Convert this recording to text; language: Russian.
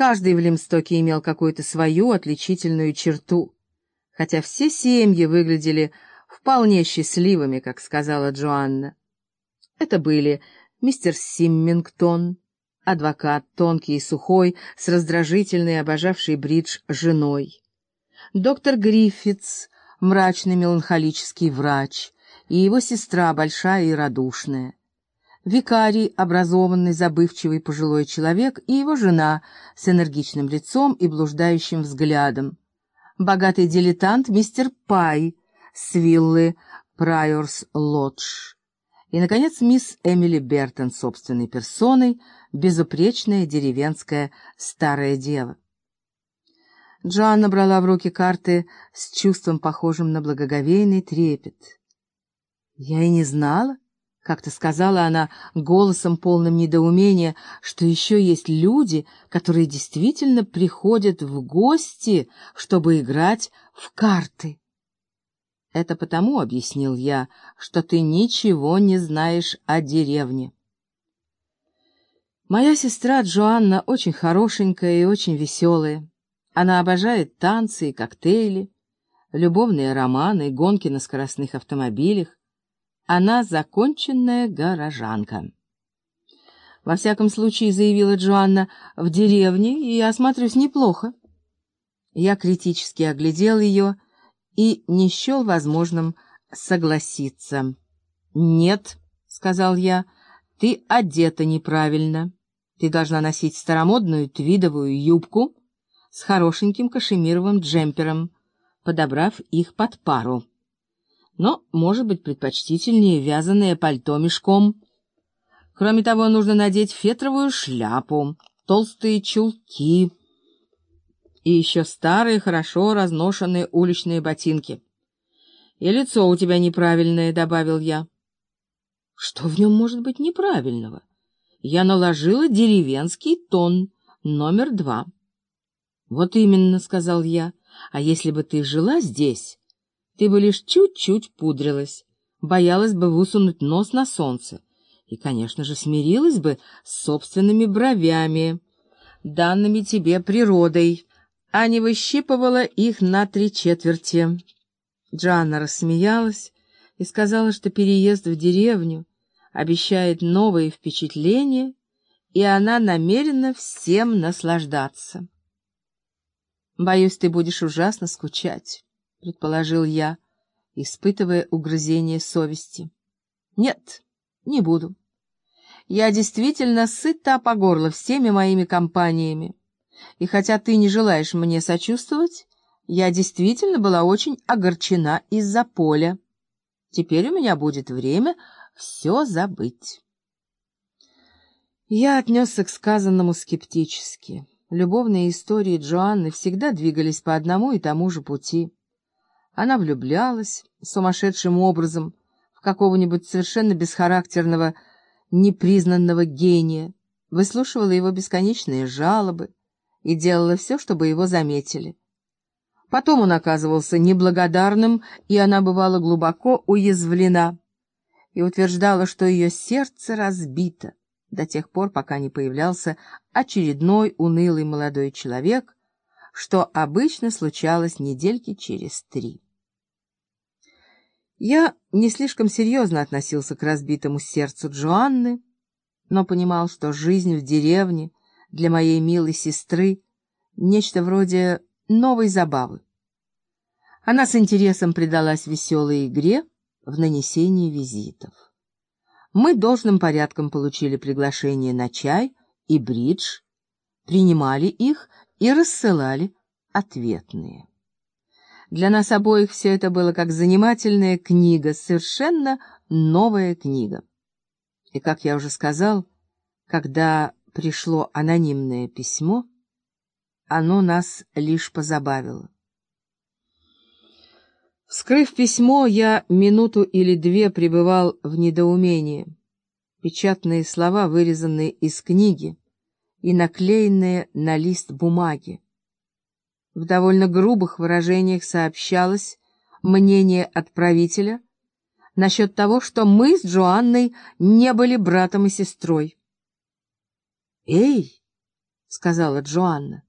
Каждый в Лимстоке имел какую-то свою отличительную черту, хотя все семьи выглядели вполне счастливыми, как сказала Джоанна. Это были мистер Симмингтон, адвокат, тонкий и сухой, с раздражительной, обожавшей бридж женой, доктор Гриффитс, мрачный меланхолический врач, и его сестра, большая и радушная, викарий, образованный, забывчивый пожилой человек, и его жена с энергичным лицом и блуждающим взглядом, богатый дилетант мистер Пай с виллы Прайорс Лодж, и, наконец, мисс Эмили Бертон собственной персоной, безупречная деревенская старая дева. Джоанна брала в руки карты с чувством, похожим на благоговейный трепет. «Я и не знала», — как-то сказала она голосом полным недоумения, что еще есть люди, которые действительно приходят в гости, чтобы играть в карты. «Это потому, — объяснил я, — что ты ничего не знаешь о деревне». Моя сестра Джоанна очень хорошенькая и очень веселая. Она обожает танцы и коктейли, любовные романы, гонки на скоростных автомобилях. Она законченная горожанка. Во всяком случае, заявила Джоанна, в деревне я осматриваюсь неплохо. Я критически оглядел ее и не счел возможным согласиться. «Нет», — сказал я, — «ты одета неправильно. Ты должна носить старомодную твидовую юбку» с хорошеньким кашемировым джемпером, подобрав их под пару. Но, может быть, предпочтительнее вязаное пальто мешком. Кроме того, нужно надеть фетровую шляпу, толстые чулки и еще старые, хорошо разношенные уличные ботинки. «И лицо у тебя неправильное», — добавил я. «Что в нем может быть неправильного?» Я наложила деревенский тон, номер два. «Вот именно», — сказал я, — «а если бы ты жила здесь, ты бы лишь чуть-чуть пудрилась, боялась бы высунуть нос на солнце и, конечно же, смирилась бы с собственными бровями, данными тебе природой, а не выщипывала их на три четверти». Джанна рассмеялась и сказала, что переезд в деревню обещает новые впечатления, и она намерена всем наслаждаться. «Боюсь, ты будешь ужасно скучать», — предположил я, испытывая угрызение совести. «Нет, не буду. Я действительно сыта по горло всеми моими компаниями, и хотя ты не желаешь мне сочувствовать, я действительно была очень огорчена из-за поля. Теперь у меня будет время все забыть». Я отнесся к сказанному скептически. Любовные истории Джоанны всегда двигались по одному и тому же пути. Она влюблялась сумасшедшим образом в какого-нибудь совершенно бесхарактерного, непризнанного гения, выслушивала его бесконечные жалобы и делала все, чтобы его заметили. Потом он оказывался неблагодарным, и она бывала глубоко уязвлена и утверждала, что ее сердце разбито до тех пор, пока не появлялся очередной унылый молодой человек, что обычно случалось недельки через три. Я не слишком серьезно относился к разбитому сердцу Джоанны, но понимал, что жизнь в деревне для моей милой сестры — нечто вроде новой забавы. Она с интересом предалась веселой игре в нанесении визитов мы должным порядком получили приглашение на чай и бридж, принимали их и рассылали ответные. Для нас обоих все это было как занимательная книга, совершенно новая книга. И, как я уже сказал, когда пришло анонимное письмо, оно нас лишь позабавило. Вскрыв письмо, я минуту или две пребывал в недоумении. Печатные слова, вырезанные из книги и наклеенные на лист бумаги. В довольно грубых выражениях сообщалось мнение отправителя насчет того, что мы с Джоанной не были братом и сестрой. «Эй!» — сказала Джоанна.